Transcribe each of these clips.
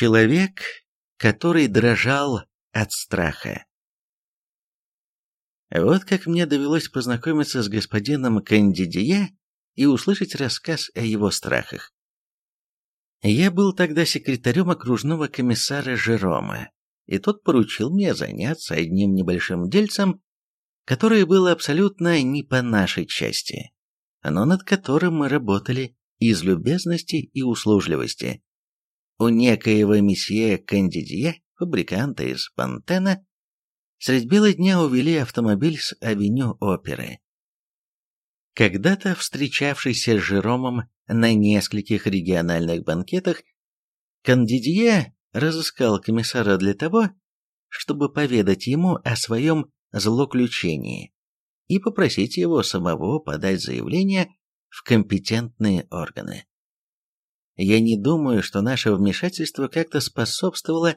Человек, который дрожал от страха. Вот как мне довелось познакомиться с господином Кандидия и услышать рассказ о его страхах. Я был тогда секретарем окружного комиссара Жерома, и тот поручил мне заняться одним небольшим дельцем, которое было абсолютно не по нашей части, но над которым мы работали из любезности и услужливости. У некоего месье Кандидье, фабриканта из Пантена, средь бела дня увели автомобиль с авеню Оперы. Когда-то встречавшийся с Жеромом на нескольких региональных банкетах, Кандидье разыскал комиссара для того, чтобы поведать ему о своем злоключении и попросить его самого подать заявление в компетентные органы. Я не думаю, что наше вмешательство как-то способствовало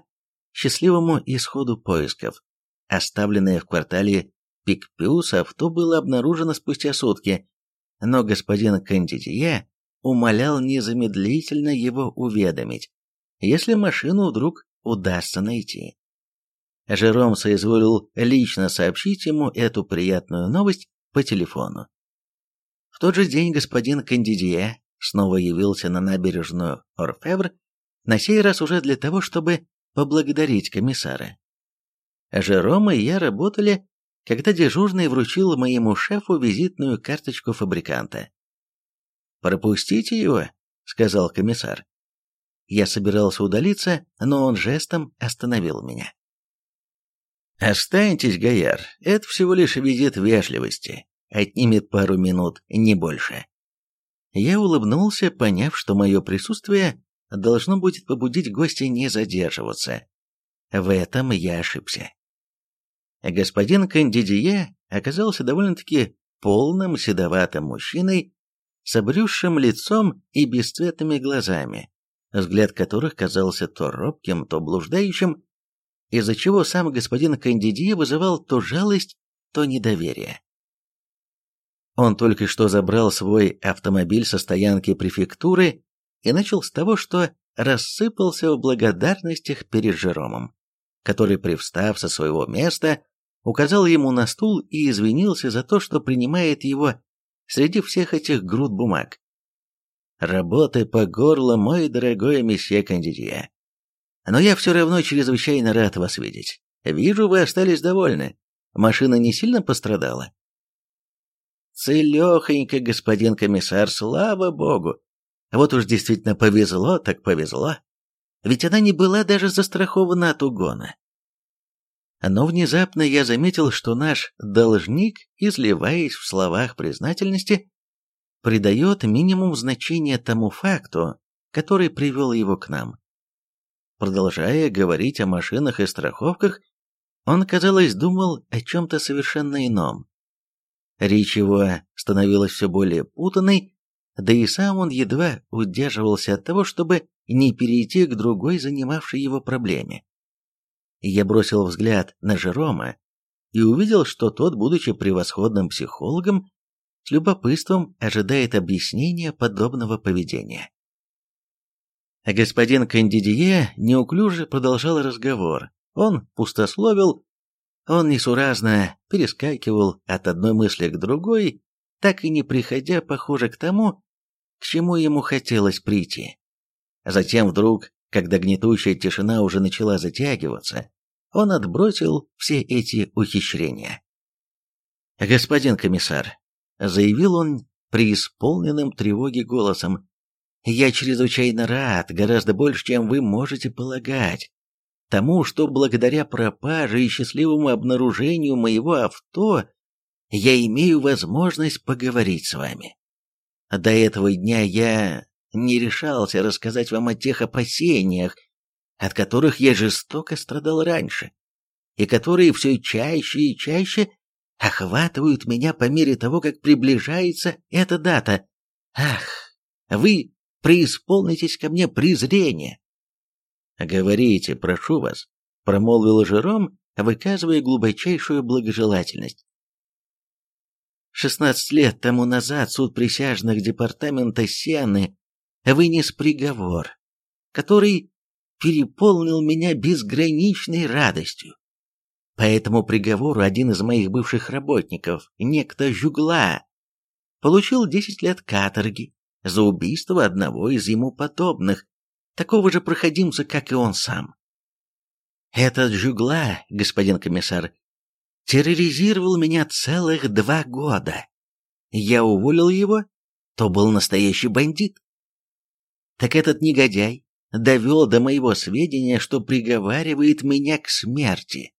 счастливому исходу поисков. Оставленное в квартале Пикпюс авто было обнаружено спустя сутки, но господин Кандидия умолял незамедлительно его уведомить, если машину вдруг удастся найти. Жером соизволил лично сообщить ему эту приятную новость по телефону. В тот же день господин Кандидия снова явился на набережную Орфевр, на сей раз уже для того, чтобы поблагодарить комиссара. Жером и я работали, когда дежурный вручил моему шефу визитную карточку фабриканта. «Пропустите его», — сказал комиссар. Я собирался удалиться, но он жестом остановил меня. «Останьтесь, Гояр, это всего лишь визит вежливости, отнимет пару минут, не больше». Я улыбнулся, поняв, что мое присутствие должно будет побудить гостя не задерживаться. В этом я ошибся. Господин Кандидие оказался довольно-таки полным седоватым мужчиной с обрюзшим лицом и бесцветными глазами, взгляд которых казался то робким, то блуждающим, из-за чего сам господин Кандидье вызывал то жалость, то недоверие. Он только что забрал свой автомобиль со стоянки префектуры и начал с того, что рассыпался в благодарностях перед Жеромом, который, привстав со своего места, указал ему на стул и извинился за то, что принимает его среди всех этих груд бумаг. «Работы по горло, мой дорогой месье Кандидье. Но я все равно чрезвычайно рад вас видеть. Вижу, вы остались довольны. Машина не сильно пострадала?» «Целехонько, господин комиссар, слава богу! Вот уж действительно повезло, так повезло. Ведь она не была даже застрахована от угона. Но внезапно я заметил, что наш должник, изливаясь в словах признательности, придает минимум значения тому факту, который привел его к нам. Продолжая говорить о машинах и страховках, он, казалось, думал о чем-то совершенно ином. Речь его становилась все более путанной, да и сам он едва удерживался от того, чтобы не перейти к другой занимавшей его проблеме. Я бросил взгляд на Жерома и увидел, что тот, будучи превосходным психологом, с любопытством ожидает объяснения подобного поведения. Господин Кандидие неуклюже продолжал разговор. Он пустословил, он несуразно перескакивал от одной мысли к другой, так и не приходя, похоже, к тому, к чему ему хотелось прийти. Затем вдруг, когда гнетущая тишина уже начала затягиваться, он отбросил все эти ухищрения. «Господин комиссар», — заявил он преисполненным тревоги голосом, я чрезвычайно рад, гораздо больше, чем вы можете полагать, тому, что благодаря пропаже и счастливому обнаружению моего авто я имею возможность поговорить с вами. До этого дня я не решался рассказать вам о тех опасениях, от которых я жестоко страдал раньше, и которые все чаще и чаще охватывают меня по мере того, как приближается эта дата. Ах, вы преисполнитесь ко мне презрения. «Говорите, прошу вас», — промолвил Жером, выказывая глубочайшую благожелательность. Шестнадцать лет тому назад суд присяжных департамента Сены вынес приговор, который переполнил меня безграничной радостью. По этому приговору один из моих бывших работников, некто Жугла, получил 10 лет каторги за убийство одного из ему подобных, такого же проходимца, как и он сам. Этот Жугла, господин комиссар, терроризировал меня целых два года. Я уволил его, то был настоящий бандит. Так этот негодяй довел до моего сведения, что приговаривает меня к смерти.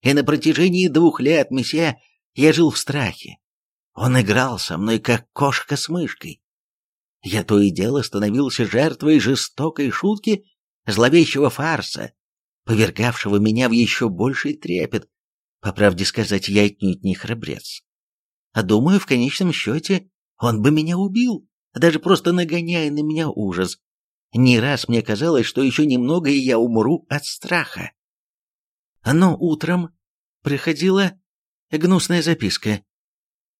И на протяжении двух лет, месье, я жил в страхе. Он играл со мной, как кошка с мышкой. Я то и дело становился жертвой жестокой шутки, зловещего фарса, повергавшего меня в еще больший трепет. По правде сказать, я отнюдь не храбрец. А думаю, в конечном счете, он бы меня убил, даже просто нагоняя на меня ужас. Не раз мне казалось, что еще немного, и я умру от страха. Но утром приходила гнусная записка.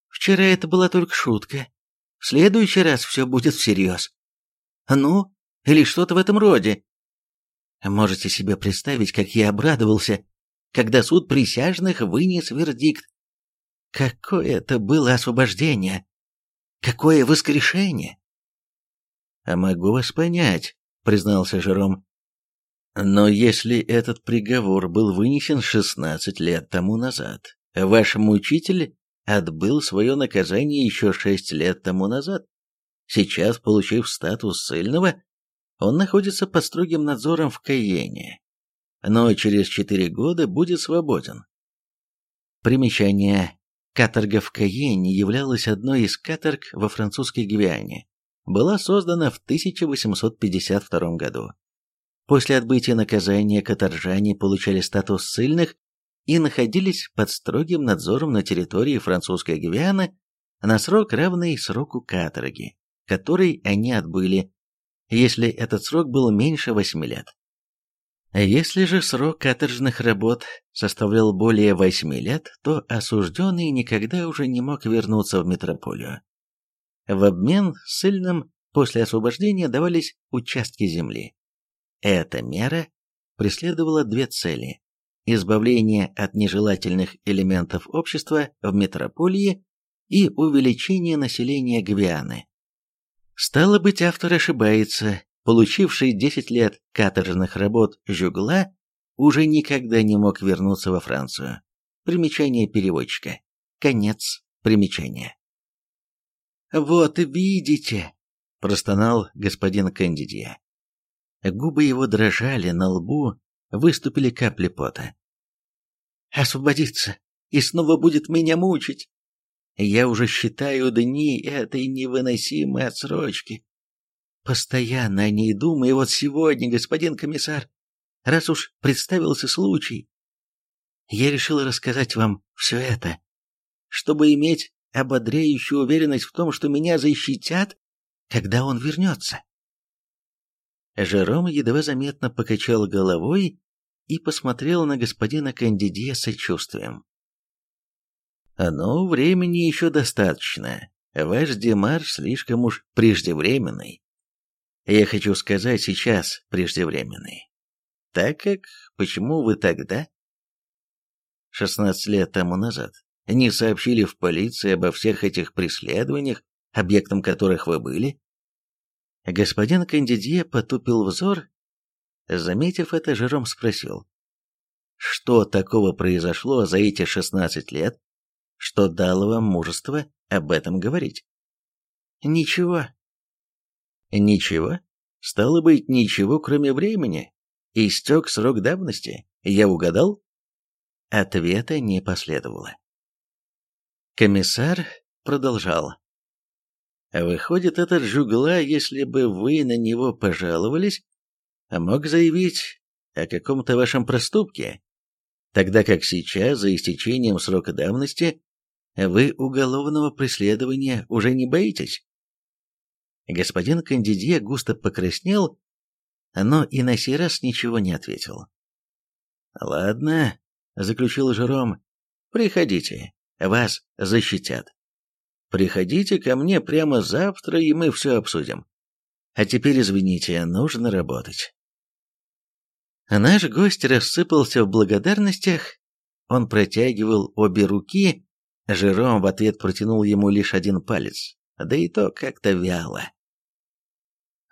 Вчера это была только шутка. В следующий раз все будет всерьез. Ну, или что-то в этом роде. Можете себе представить, как я обрадовался, когда суд присяжных вынес вердикт. Какое это было освобождение! Какое воскрешение! А могу вас понять, признался Жером. Но если этот приговор был вынесен 16 лет тому назад, ваш мучитель отбыл свое наказание еще 6 лет тому назад, сейчас, получив статус ссыльного, он находится под строгим надзором в Каене, но через четыре года будет свободен. Примечание. Каторга в Каене являлась одной из каторг во французской Гвиане. Была создана в 1852 году. После отбытия наказания каторжане получали статус ссыльных и находились под строгим надзором на территории французской Гвианы на срок, равный сроку каторги, который они отбыли если этот срок был меньше 8 лет. Если же срок каторжных работ составлял более 8 лет, то осужденный никогда уже не мог вернуться в метрополию. В обмен ссыльным после освобождения давались участки земли. Эта мера преследовала две цели – избавление от нежелательных элементов общества в метрополии и увеличение населения Гвианы. Стало быть, автор ошибается. Получивший 10 лет каторжных работ Жюгла уже никогда не мог вернуться во Францию. Примечание переводчика. Конец примечания. «Вот видите», — простонал господин Кандидия. Губы его дрожали, на лбу выступили капли пота. «Освободиться, и снова будет меня мучить. Я уже считаю дни этой невыносимой отсрочки. Постоянно о ней думаю, и вот сегодня, господин комиссар, раз уж представился случай, я решил рассказать вам все это, чтобы иметь ободряющую уверенность в том, что меня защитят, когда он вернется. Жером едва заметно покачал головой и посмотрел на господина Кандидия с сочувствием. Но времени еще достаточно. Ваш демарш слишком уж преждевременный. Я хочу сказать сейчас преждевременный. Так как, почему вы тогда, 16 лет тому назад, не сообщили в полиции обо всех этих преследованиях, объектом которых вы были? Господин Кандидье потупил взор, заметив это, Жером спросил, что такого произошло за эти 16 лет, что дало вам мужество об этом говорить? Ничего. Ничего? Стало быть, ничего, кроме времени. Истек срок давности. Я угадал? Ответа не последовало. Комиссар продолжал. Выходит, этот жугла, если бы вы на него пожаловались, мог заявить о каком-то вашем проступке, тогда как сейчас, за истечением срока давности, вы уголовного преследования уже не боитесь? Господин Кандидье густо покраснел, но и на сей раз ничего не ответил. «Ладно», — заключил Жером, — «приходите, вас защитят. Приходите ко мне прямо завтра, и мы все обсудим. А теперь, извините, нужно работать». Наш гость рассыпался в благодарностях, он протягивал обе руки, Жером в ответ протянул ему лишь один палец, да и то как-то вяло.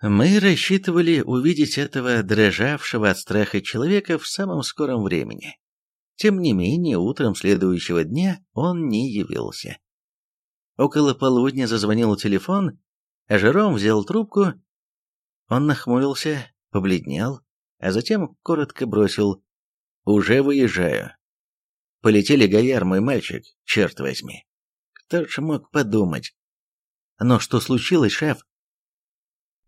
Мы рассчитывали увидеть этого дрожавшего от страха человека в самом скором времени. Тем не менее, утром следующего дня он не явился. Около полудня зазвонил телефон, а Жером взял трубку. Он нахмурился, побледнел, а затем коротко бросил «Уже выезжаю». Полетели Гояр, мой мальчик, черт возьми. Кто же мог подумать? Но что случилось, шеф?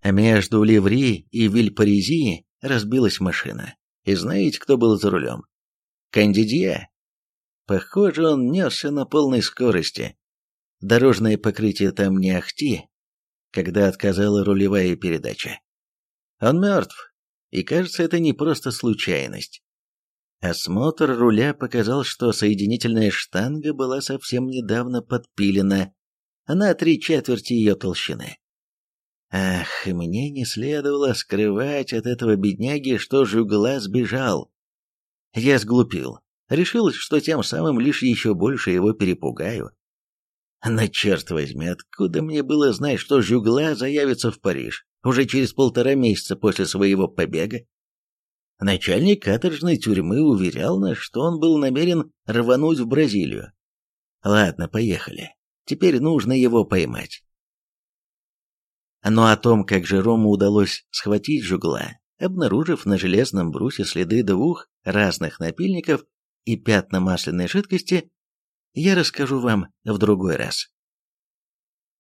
Между Ливри и Вильпаризии разбилась машина. И знаете, кто был за рулем? Кандидье. Похоже, он несся на полной скорости. Дорожное покрытие там не ахти, когда отказала рулевая передача. Он мертв, и кажется, это не просто случайность. Осмотр руля показал, что соединительная штанга была совсем недавно подпилена на три четверти ее толщины. Ах, мне не следовало скрывать от этого бедняги, что Жугла сбежал. Я сглупил. Решил, что тем самым лишь еще больше его перепугаю. Но черт возьми, откуда мне было знать, что Жугла заявится в Париж уже через полтора месяца после своего побега? Начальник каторжной тюрьмы уверял нас, что он был намерен рвануть в Бразилию. Ладно, поехали. Теперь нужно его поймать. Но о том, как Жерому удалось схватить жугла, обнаружив на железном брусе следы двух разных напильников и пятна масляной жидкости, я расскажу вам в другой раз.